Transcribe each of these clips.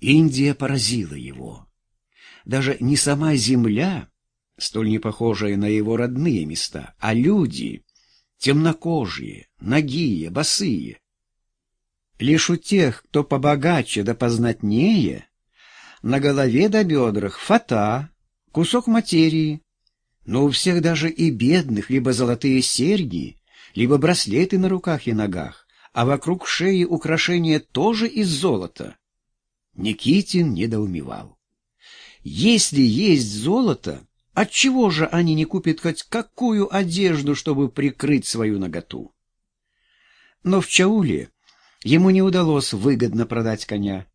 Индия поразила его. Даже не сама земля, столь не похожая на его родные места, а люди, темнокожие, нагие, босые. Лишь у тех, кто побогаче да познатнее, на голове до бедрах фата, кусок материи, но у всех даже и бедных либо золотые серьги, либо браслеты на руках и ногах, а вокруг шеи украшения тоже из золота. Никитин недоумевал. Если есть золото, отчего же они не купят хоть какую одежду, чтобы прикрыть свою наготу? Но в Чауле ему не удалось выгодно продать коня,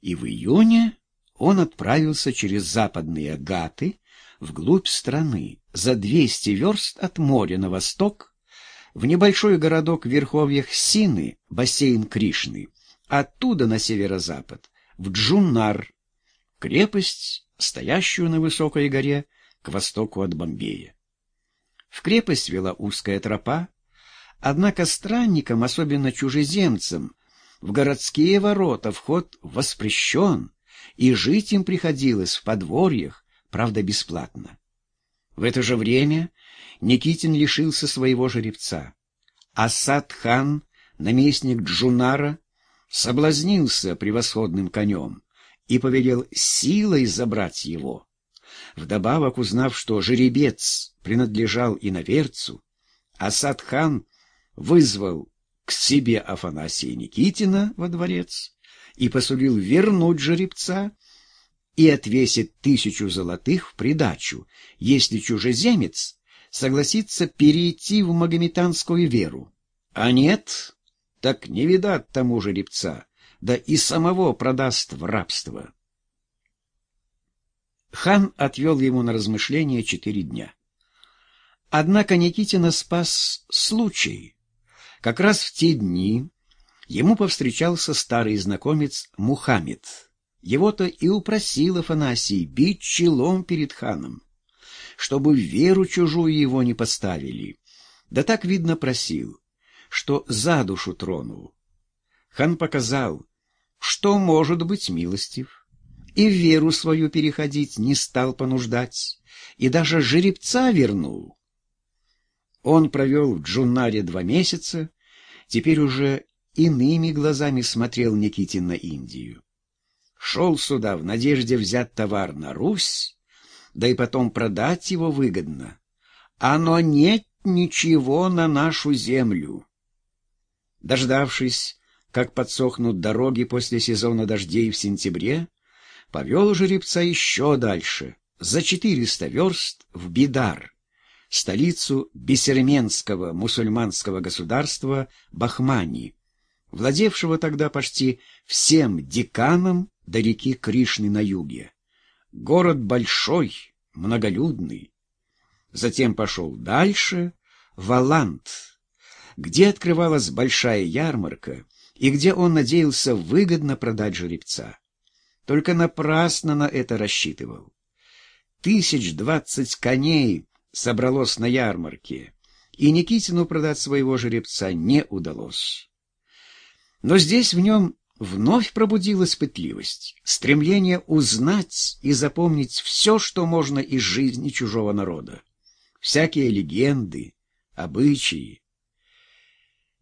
и в июне он отправился через западные Гаты вглубь страны, за 200 верст от моря на восток, в небольшой городок в верховьях Сины, бассейн Кришны, оттуда на северо-запад, в Джуннар, крепость, стоящую на высокой горе к востоку от Бомбея. В крепость вела узкая тропа, однако странникам, особенно чужеземцам, в городские ворота вход воспрещен, и жить им приходилось в подворьях, правда, бесплатно. В это же время Никитин лишился своего жеребца. Асад-хан, наместник Джунара, соблазнился превосходным конем и повелел силой забрать его. Вдобавок, узнав, что жеребец принадлежал иноверцу, Асад-хан вызвал к себе Афанасия Никитина во дворец и посулил вернуть жеребца и отвесит тысячу золотых в придачу, если чужеземец согласится перейти в магометанскую веру. А нет, так не видать тому жеребца, да и самого продаст в рабство. Хан отвел ему на размышление четыре дня. Однако Никитина спас случай. Как раз в те дни ему повстречался старый знакомец Мухаммед. Его-то и упросил Афанасий бить челом перед ханом, чтобы веру чужую его не поставили. Да так, видно, просил, что за душу тронул. Хан показал, что может быть милостив, и веру свою переходить не стал понуждать, и даже жеребца вернул. Он провел в Джунаре два месяца, теперь уже иными глазами смотрел Никитин на Индию. Шел сюда в надежде взять товар на Русь, да и потом продать его выгодно. Оно нет ничего на нашу землю. Дождавшись, как подсохнут дороги после сезона дождей в сентябре, повел жеребца еще дальше, за четыреста верст в Бидар, столицу бессерменского мусульманского государства Бахмани, владевшего тогда почти всем деканом до реки Кришны на юге. Город большой, многолюдный. Затем пошел дальше, в Алант, где открывалась большая ярмарка и где он надеялся выгодно продать жеребца. Только напрасно на это рассчитывал. Тысяч двадцать коней собралось на ярмарке, и Никитину продать своего жеребца не удалось. Но здесь в нем вновь пробудилась пытливость, стремление узнать и запомнить все, что можно из жизни чужого народа, всякие легенды, обычаи.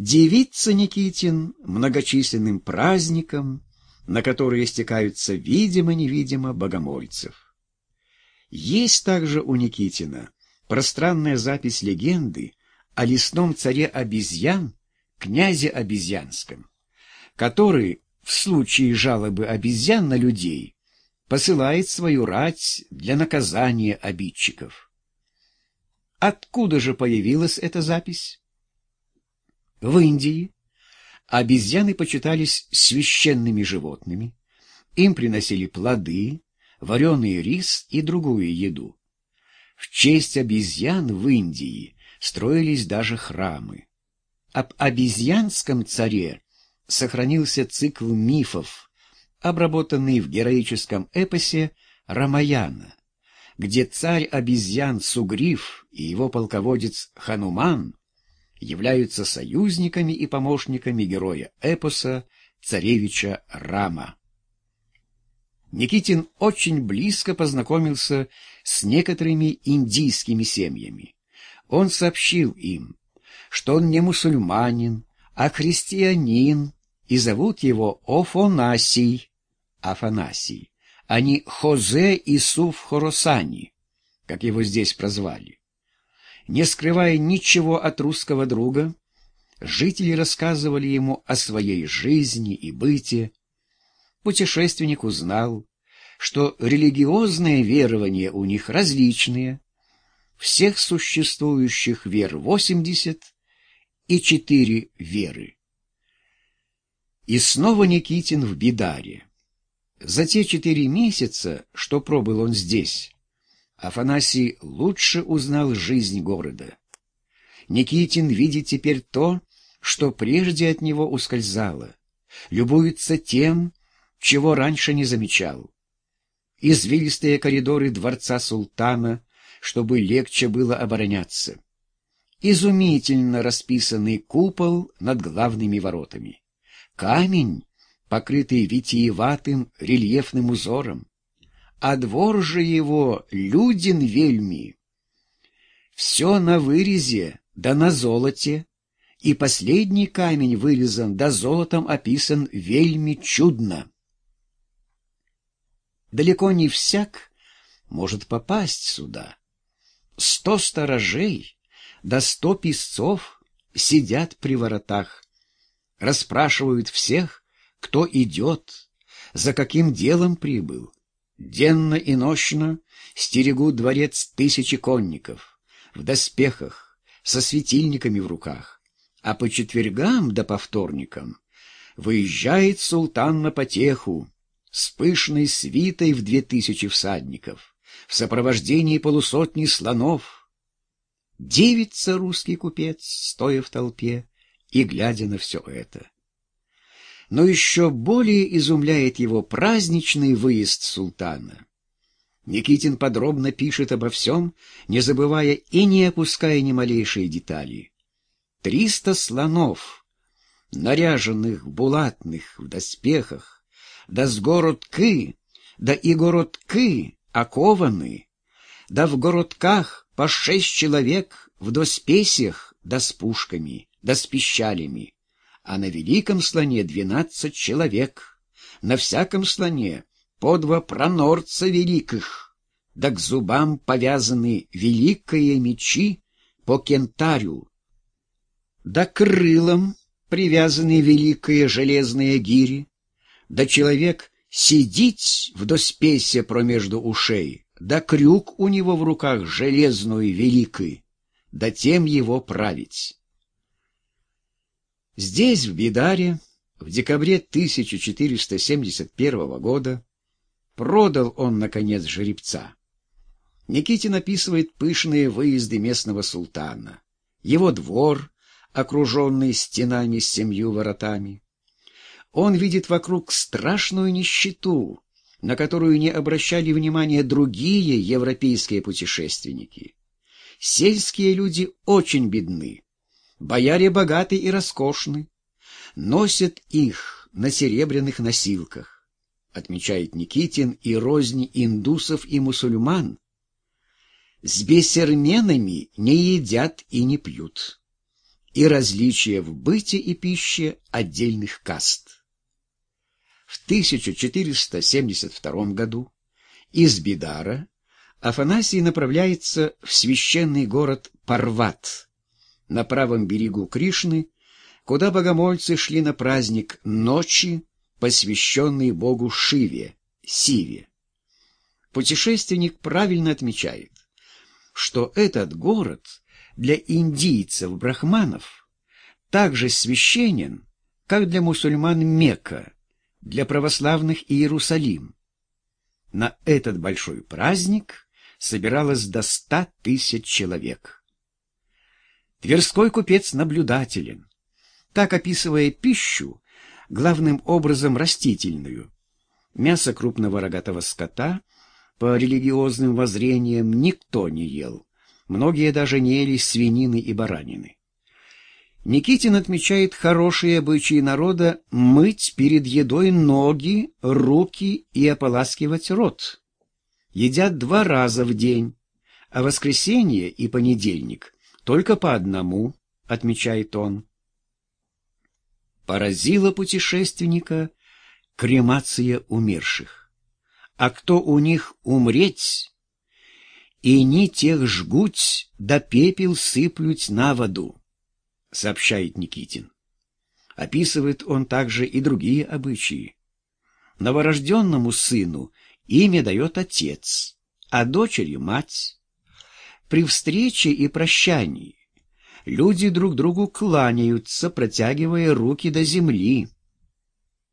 Девица Никитин многочисленным праздником, на которые стекаются видимо-невидимо богомольцев. Есть также у Никитина пространная запись легенды о лесном царе обезьян, князе обезьянском который в случае жалобы обезьян на людей посылает свою рать для наказания обидчиков. Откуда же появилась эта запись? В Индии обезьяны почитались священными животными, им приносили плоды, вареный рис и другую еду. В честь обезьян в Индии строились даже храмы. Об обезьянском царе сохранился цикл мифов, обработанный в героическом эпосе Рамаяна, где царь обезьян Сугриф и его полководец Хануман являются союзниками и помощниками героя эпоса царевича Рама. Никитин очень близко познакомился с некоторыми индийскими семьями. Он сообщил им, что он не мусульманин, а христианин, и зовут его Офонасий, Афанасий, а не Хозе Исуф Хоросани, как его здесь прозвали. Не скрывая ничего от русского друга, жители рассказывали ему о своей жизни и быте. Путешественник узнал, что религиозные верования у них различные, всех существующих вер 80 и четыре веры. И снова Никитин в Бидаре. За те четыре месяца, что пробыл он здесь, Афанасий лучше узнал жизнь города. Никитин видит теперь то, что прежде от него ускользало, любуется тем, чего раньше не замечал. Извилистые коридоры дворца султана, чтобы легче было обороняться. Изумительно расписанный купол над главными воротами. Камень, покрытый витиеватым рельефным узором. А двор же его люден вельми. Все на вырезе, да на золоте, и последний камень вырезан, да золотом описан вельми чудно. Далеко не всяк может попасть сюда. Сто сторожей да сто писцов сидят при воротах, расспрашивают всех, кто идет, за каким делом прибыл. Денно и нощно стерегут дворец тысячи конников, в доспехах, со светильниками в руках, а по четвергам да по вторникам выезжает султан на потеху с пышной свитой в две тысячи всадников, в сопровождении полусотни слонов. Девица русский купец, стоя в толпе и глядя на все это но еще более изумляет его праздничный выезд султана. Никитин подробно пишет обо всем, не забывая и не опуская ни малейшие детали. Триста слонов, наряженных булатных в доспехах, да с городки, да и городки окованы, да в городках по шесть человек в доспесях, да с пушками, да с пищалями а на великом слоне двенадцать человек, на всяком слоне по два пронорца великих, да к зубам повязаны великие мечи по кентарю, да крылам привязаны великие железные гири, да человек сидить в доспесе промежду ушей, да крюк у него в руках железную великий, да тем его править. Здесь, в Бидаре, в декабре 1471 года, продал он, наконец, жеребца. Никитин описывает пышные выезды местного султана, его двор, окруженный стенами с семью воротами. Он видит вокруг страшную нищету, на которую не обращали внимания другие европейские путешественники. Сельские люди очень бедны Бояре богаты и роскошны, носят их на серебряных носилках, отмечает Никитин и розни индусов и мусульман. С бесерменами не едят и не пьют. И различия в быте и пище отдельных каст. В 1472 году из Бидара Афанасий направляется в священный город Парват, на правом берегу Кришны, куда богомольцы шли на праздник ночи, посвященный богу Шиве, Сиве. Путешественник правильно отмечает, что этот город для индийцев-брахманов также священен, как для мусульман Мекка, для православных Иерусалим. На этот большой праздник собиралось до ста тысяч человек. Тверской купец наблюдателен. Так описывая пищу, главным образом растительную, мясо крупного рогатого скота по религиозным воззрениям никто не ел. Многие даже не ели свинины и баранины. Никитин отмечает хорошие обычаи народа мыть перед едой ноги, руки и ополаскивать рот. Едят два раза в день, а воскресенье и понедельник только по одному, отмечает он. Поразила путешественника кремация умерших. А кто у них умреть, и не тех жгуть, да пепел сыплють на воду сообщает Никитин. Описывает он также и другие обычаи. Новорожденному сыну имя дает отец, а дочери — мать. При встрече и прощании люди друг другу кланяются, протягивая руки до земли.